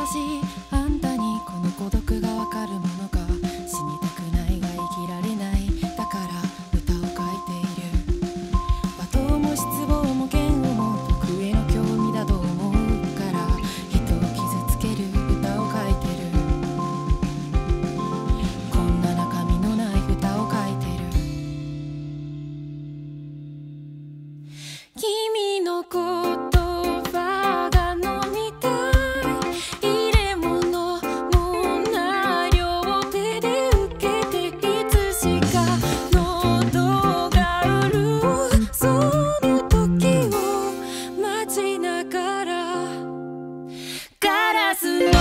I see. ますの